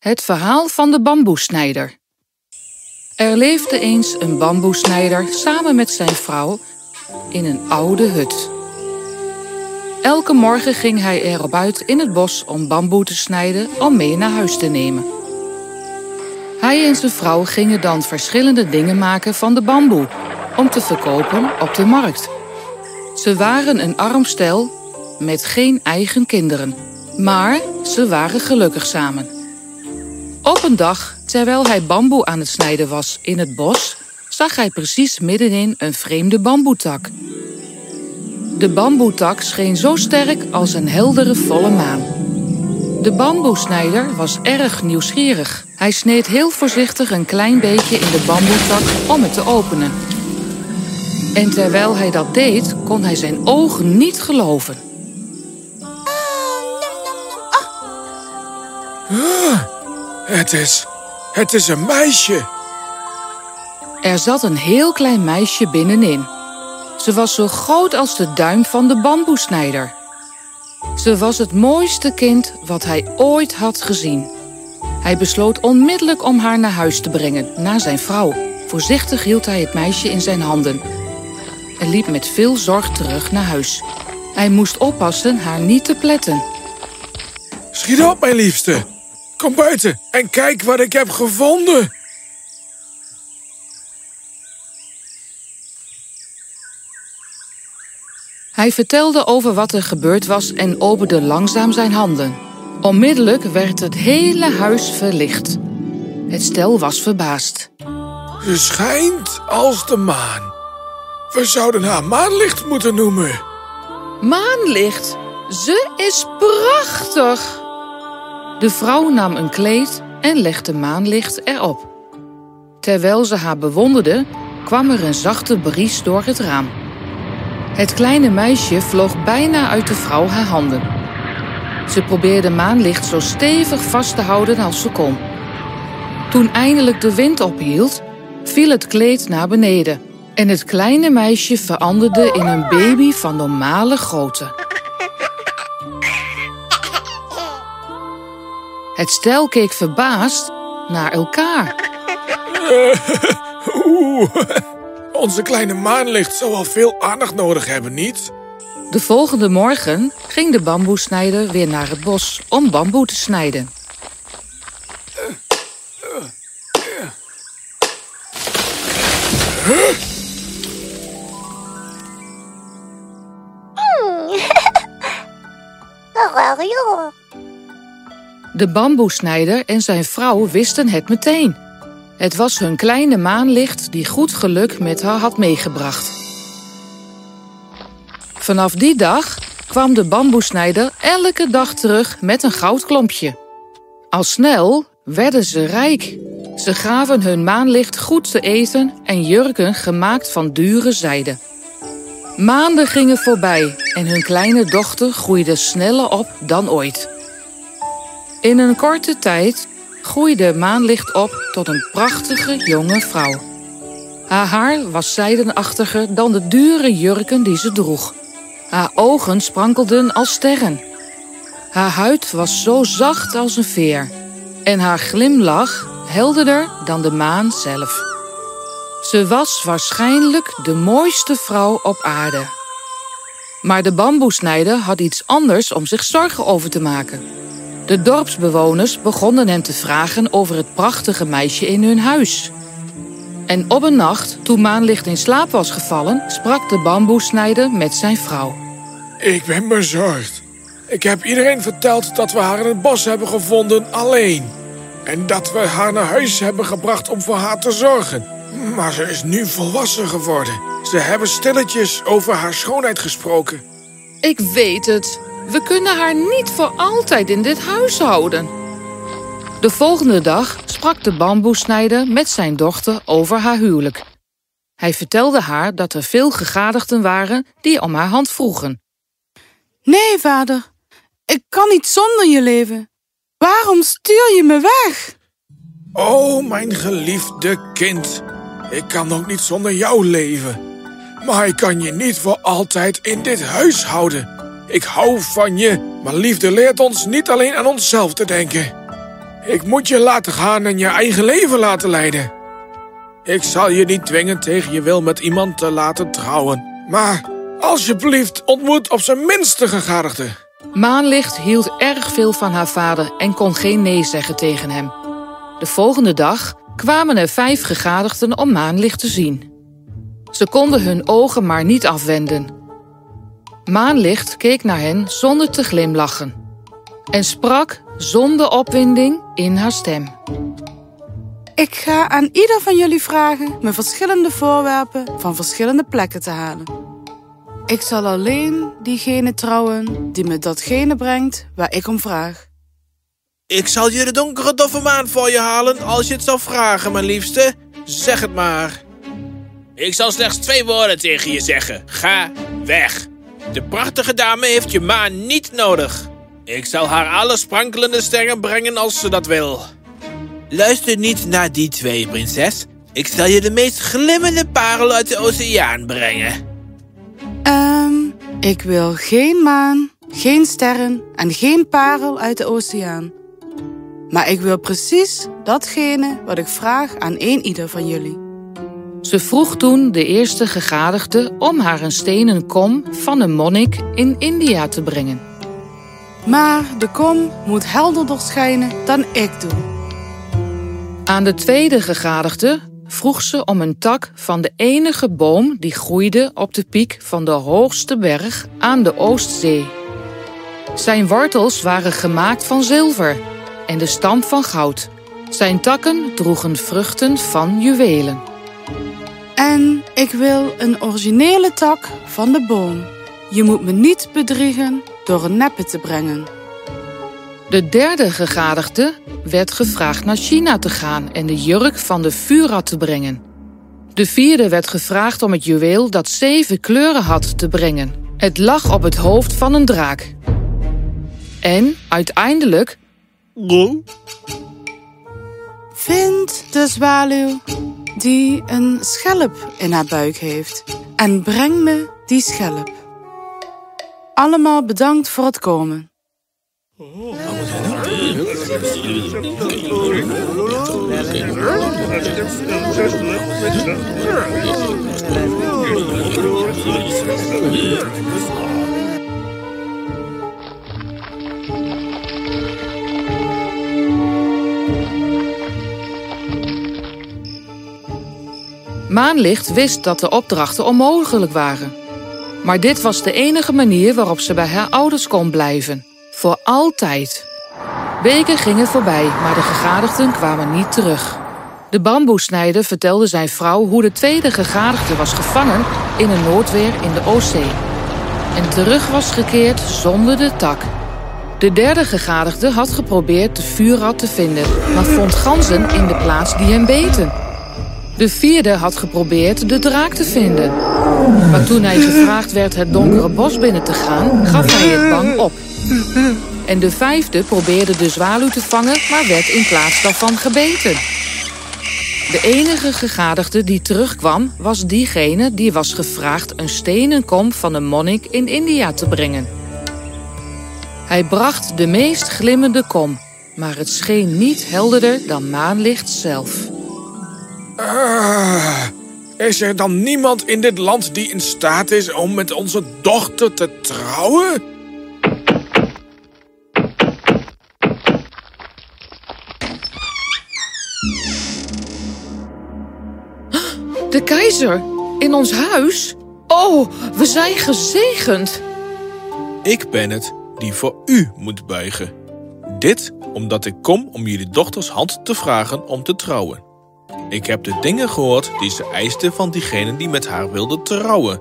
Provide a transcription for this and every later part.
Het verhaal van de bamboesnijder. Er leefde eens een bamboesnijder samen met zijn vrouw in een oude hut. Elke morgen ging hij erop uit in het bos om bamboe te snijden om mee naar huis te nemen. Hij en zijn vrouw gingen dan verschillende dingen maken van de bamboe om te verkopen op de markt. Ze waren een arm stel met geen eigen kinderen, maar ze waren gelukkig samen. Op een dag, terwijl hij bamboe aan het snijden was in het bos, zag hij precies middenin een vreemde bamboetak. De bamboetak scheen zo sterk als een heldere volle maan. De bamboesnijder was erg nieuwsgierig. Hij sneed heel voorzichtig een klein beetje in de bamboetak om het te openen. En terwijl hij dat deed, kon hij zijn ogen niet geloven. Het is... Het is een meisje. Er zat een heel klein meisje binnenin. Ze was zo groot als de duim van de bamboesnijder. Ze was het mooiste kind wat hij ooit had gezien. Hij besloot onmiddellijk om haar naar huis te brengen, naar zijn vrouw. Voorzichtig hield hij het meisje in zijn handen en liep met veel zorg terug naar huis. Hij moest oppassen haar niet te pletten. Schiet op, mijn liefste. Kom buiten en kijk wat ik heb gevonden. Hij vertelde over wat er gebeurd was en opende langzaam zijn handen. Onmiddellijk werd het hele huis verlicht. Het stel was verbaasd. Ze schijnt als de maan. We zouden haar maanlicht moeten noemen. Maanlicht, ze is prachtig! De vrouw nam een kleed en legde maanlicht erop. Terwijl ze haar bewonderde, kwam er een zachte bries door het raam. Het kleine meisje vloog bijna uit de vrouw haar handen. Ze probeerde maanlicht zo stevig vast te houden als ze kon. Toen eindelijk de wind ophield, viel het kleed naar beneden en het kleine meisje veranderde in een baby van normale grootte. Het stel keek verbaasd naar elkaar. Oeh, onze kleine maanlicht zou wel veel aandacht nodig hebben, niet? De volgende morgen ging de bamboesnijder weer naar het bos om bamboe te snijden. De bamboesnijder en zijn vrouw wisten het meteen. Het was hun kleine maanlicht die goed geluk met haar had meegebracht. Vanaf die dag kwam de bamboesnijder elke dag terug met een goudklompje. Al snel werden ze rijk. Ze gaven hun maanlicht goed te eten en jurken gemaakt van dure zijde. Maanden gingen voorbij en hun kleine dochter groeide sneller op dan ooit. In een korte tijd groeide Maanlicht op tot een prachtige jonge vrouw. Haar haar was zijdenachtiger dan de dure jurken die ze droeg. Haar ogen sprankelden als sterren. Haar huid was zo zacht als een veer. En haar glimlach helderder dan de maan zelf. Ze was waarschijnlijk de mooiste vrouw op aarde. Maar de bamboesnijder had iets anders om zich zorgen over te maken. De dorpsbewoners begonnen hem te vragen over het prachtige meisje in hun huis. En op een nacht, toen Maanlicht in slaap was gevallen, sprak de bamboesnijder met zijn vrouw. Ik ben bezorgd. Ik heb iedereen verteld dat we haar in het bos hebben gevonden alleen. En dat we haar naar huis hebben gebracht om voor haar te zorgen. Maar ze is nu volwassen geworden. Ze hebben stilletjes over haar schoonheid gesproken. Ik weet het. We kunnen haar niet voor altijd in dit huis houden. De volgende dag sprak de bamboesnijder met zijn dochter over haar huwelijk. Hij vertelde haar dat er veel gegadigden waren die om haar hand vroegen. Nee, vader, ik kan niet zonder je leven. Waarom stuur je me weg? Oh, mijn geliefde kind. Ik kan ook niet zonder jou leven. Maar ik kan je niet voor altijd in dit huis houden. Ik hou van je, maar liefde leert ons niet alleen aan onszelf te denken. Ik moet je laten gaan en je eigen leven laten leiden. Ik zal je niet dwingen tegen je wil met iemand te laten trouwen. Maar alsjeblieft ontmoet op zijn minst de gegadigde. Maanlicht hield erg veel van haar vader en kon geen nee zeggen tegen hem. De volgende dag kwamen er vijf gegadigden om Maanlicht te zien. Ze konden hun ogen maar niet afwenden. Maanlicht keek naar hen zonder te glimlachen en sprak zonder opwinding in haar stem. Ik ga aan ieder van jullie vragen me verschillende voorwerpen van verschillende plekken te halen. Ik zal alleen diegene trouwen die me datgene brengt waar ik om vraag. Ik zal je de donkere doffe maan voor je halen als je het zal vragen, mijn liefste. Zeg het maar. Ik zal slechts twee woorden tegen je zeggen. Ga weg. De prachtige dame heeft je maan niet nodig. Ik zal haar alle sprankelende sterren brengen als ze dat wil. Luister niet naar die twee, prinses. Ik zal je de meest glimmende parel uit de oceaan brengen. Ehm, ik wil geen maan, geen sterren en geen parel uit de oceaan. Maar ik wil precies datgene wat ik vraag aan een ieder van jullie. Ze vroeg toen de eerste gegadigde om haar een stenen kom van een monnik in India te brengen. Maar de kom moet helderder schijnen dan ik doe. Aan de tweede gegadigde vroeg ze om een tak van de enige boom die groeide op de piek van de hoogste berg aan de Oostzee. Zijn wortels waren gemaakt van zilver en de stam van goud. Zijn takken droegen vruchten van juwelen. En ik wil een originele tak van de boom. Je moet me niet bedriegen door een neppe te brengen. De derde gegadigde werd gevraagd naar China te gaan en de jurk van de Fura te brengen. De vierde werd gevraagd om het juweel dat zeven kleuren had te brengen. Het lag op het hoofd van een draak. En uiteindelijk Vind de zwaluw die een schelp in haar buik heeft en breng me die schelp. Allemaal bedankt voor het komen. Maanlicht wist dat de opdrachten onmogelijk waren. Maar dit was de enige manier waarop ze bij haar ouders kon blijven. Voor altijd. Weken gingen voorbij, maar de gegadigden kwamen niet terug. De bamboesnijder vertelde zijn vrouw hoe de tweede gegadigde was gevangen in een noodweer in de Oostzee. En terug was gekeerd zonder de tak. De derde gegadigde had geprobeerd de vuurrad te vinden, maar vond ganzen in de plaats die hem beten. De vierde had geprobeerd de draak te vinden. Maar toen hij gevraagd werd het donkere bos binnen te gaan, gaf hij het bang op. En de vijfde probeerde de zwaluw te vangen, maar werd in plaats daarvan gebeten. De enige gegadigde die terugkwam, was diegene die was gevraagd een stenen kom van een monnik in India te brengen. Hij bracht de meest glimmende kom, maar het scheen niet helderder dan maanlicht zelf. Ah, is er dan niemand in dit land die in staat is om met onze dochter te trouwen? De keizer? In ons huis? Oh, we zijn gezegend. Ik ben het die voor u moet buigen. Dit omdat ik kom om jullie dochters hand te vragen om te trouwen. Ik heb de dingen gehoord die ze eiste van diegene die met haar wilde trouwen.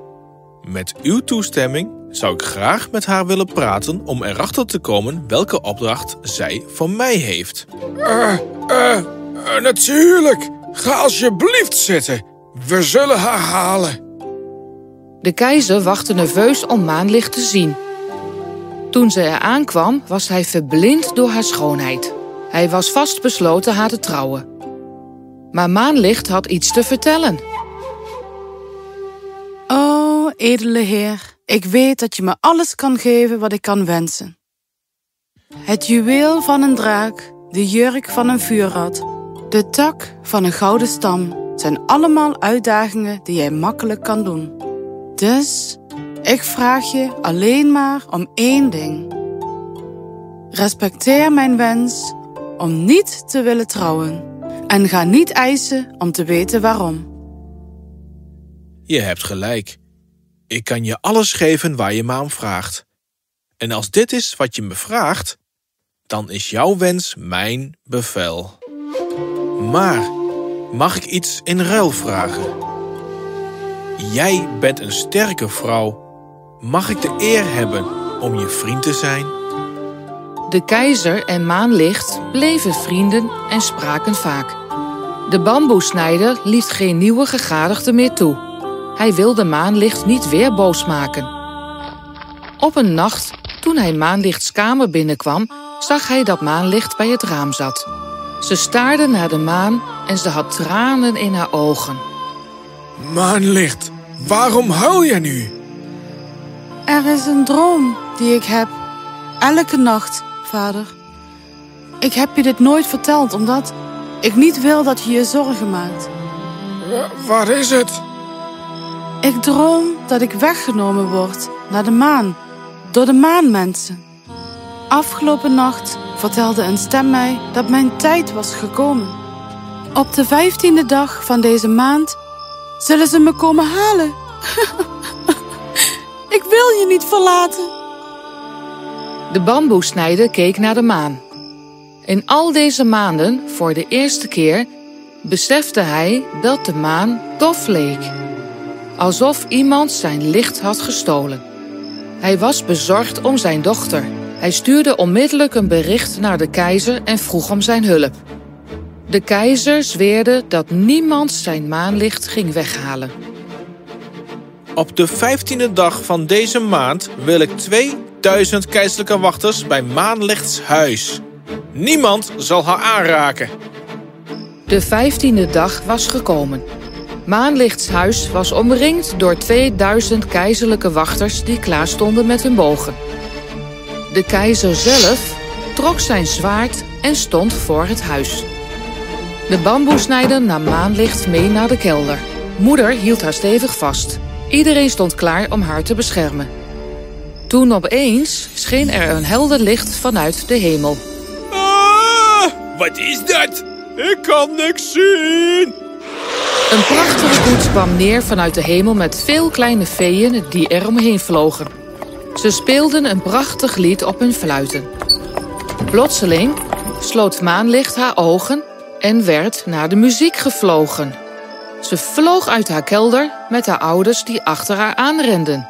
Met uw toestemming zou ik graag met haar willen praten om erachter te komen welke opdracht zij van mij heeft. Eh, eh, eh, natuurlijk. Ga alsjeblieft zitten. We zullen haar halen. De keizer wachtte nerveus om maanlicht te zien. Toen ze er aankwam, was hij verblind door haar schoonheid. Hij was vastbesloten haar te trouwen. Maar maanlicht had iets te vertellen. O, edele heer, ik weet dat je me alles kan geven wat ik kan wensen. Het juweel van een draak de jurk van een vuurrad, de tak van een gouden stam zijn allemaal uitdagingen die jij makkelijk kan doen. Dus ik vraag je alleen maar om één ding. Respecteer mijn wens om niet te willen trouwen en ga niet eisen om te weten waarom. Je hebt gelijk. Ik kan je alles geven waar je me om vraagt. En als dit is wat je me vraagt, dan is jouw wens mijn bevel. Maar mag ik iets in ruil vragen? Jij bent een sterke vrouw. Mag ik de eer hebben om je vriend te zijn? De keizer en Maanlicht bleven vrienden en spraken vaak. De bamboesnijder liet geen nieuwe gegadigde meer toe. Hij wilde Maanlicht niet weer boos maken. Op een nacht, toen hij Maanlichts kamer binnenkwam, zag hij dat Maanlicht bij het raam zat. Ze staarde naar de maan en ze had tranen in haar ogen. Maanlicht, waarom huil je nu? Er is een droom die ik heb. Elke nacht, vader. Ik heb je dit nooit verteld omdat ik niet wil dat je je zorgen maakt. Wa- Wat is het? Ik droom dat ik weggenomen word naar de maan door de maanmensen. Afgelopen nacht vertelde een stem mij dat mijn tijd was gekomen. Op de vijftiende dag van deze maand zullen ze me komen halen. ik wil je niet verlaten. De bamboesnijder keek naar de maan. In al deze maanden, voor de eerste keer, besefte hij dat de maan dof leek. Alsof iemand zijn licht had gestolen. Hij was bezorgd om zijn dochter. Hij stuurde onmiddellijk een bericht naar de keizer en vroeg om zijn hulp. De keizer zweerde dat niemand zijn maanlicht ging weghalen. Op de vijftiende dag van deze maand wil ik 2000 keizerlijke wachters bij Maanlichts huis. Niemand zal haar aanraken. De vijftiende dag was gekomen. Maanlichts huis was omringd door 2000 keizerlijke wachters die klaarstonden met hun bogen. De keizer zelf trok zijn zwaard en stond voor het huis. De bamboesnijder nam Maanlicht mee naar de kelder. Moeder hield haar stevig vast. Iedereen stond klaar om haar te beschermen. Toen opeens scheen er een helder licht vanuit de hemel. Ah, wat is dat? Ik kan niks zien. Een prachtige koets kwam neer vanuit de hemel met veel kleine feeën die er omheen vlogen. Ze speelden een prachtig lied op hun fluiten. Plotseling sloot Maanlicht haar ogen en werd naar de muziek gevlogen. Ze vloog uit haar kelder met haar ouders die achter haar aanrenden.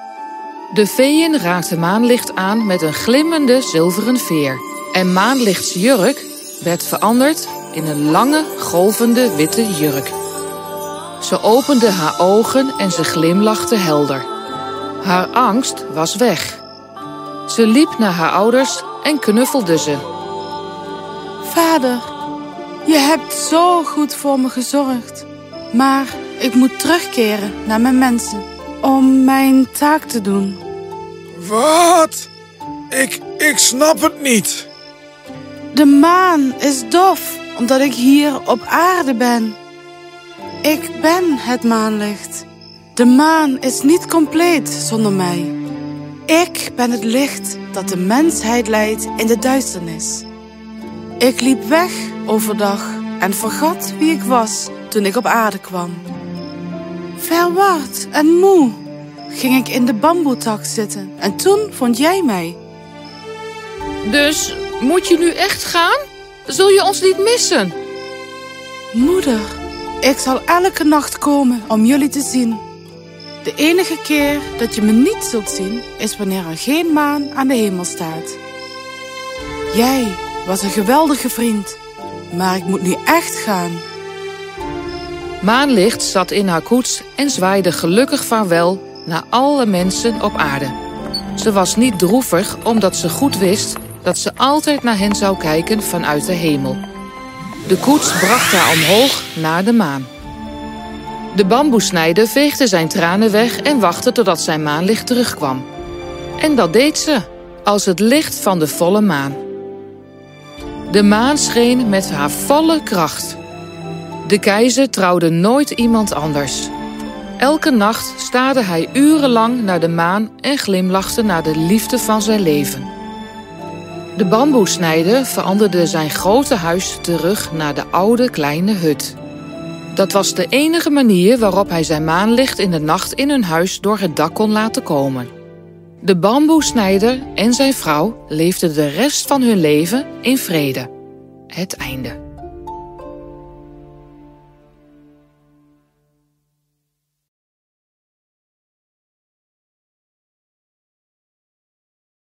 De feeën raakten Maanlicht aan met een glimmende zilveren veer. En Maanlichts jurk werd veranderd in een lange, golvende witte jurk. Ze opende haar ogen en ze glimlachte helder. Haar angst was weg. Ze liep naar haar ouders en knuffelde ze. Vader, je hebt zo goed voor me gezorgd. Maar ik moet terugkeren naar mijn mensen om mijn taak te doen. Wat? Ik, ik snap het niet. De maan is dof omdat ik hier op aarde ben. Ik ben het maanlicht. De maan is niet compleet zonder mij. Ik ben het licht dat de mensheid leidt in de duisternis. Ik liep weg overdag en vergat wie ik was toen ik op aarde kwam. Verward en moe ging ik in de bamboetak zitten en toen vond jij mij. Dus moet je nu echt gaan? Zul je ons niet missen? Moeder, ik zal elke nacht komen om jullie te zien. De enige keer dat je me niet zult zien is wanneer er geen maan aan de hemel staat. Jij was een geweldige vriend, maar ik moet nu echt gaan. Maanlicht zat in haar koets en zwaaide gelukkig vaarwel naar alle mensen op aarde. Ze was niet droevig omdat ze goed wist dat ze altijd naar hen zou kijken vanuit de hemel. De koets bracht haar omhoog naar de maan. De bamboesnijder veegde zijn tranen weg en wachtte totdat zijn maanlicht terugkwam. En dat deed ze, als het licht van de volle maan. De maan scheen met haar volle kracht. De keizer trouwde nooit iemand anders. Elke nacht staarde hij urenlang naar de maan en glimlachte naar de liefde van zijn leven. De bamboesnijder veranderde zijn grote huis terug naar de oude kleine hut. Dat was de enige manier waarop hij zijn maanlicht in de nacht in hun huis door het dak kon laten komen. De bamboesnijder en zijn vrouw leefden de rest van hun leven in vrede. Het einde.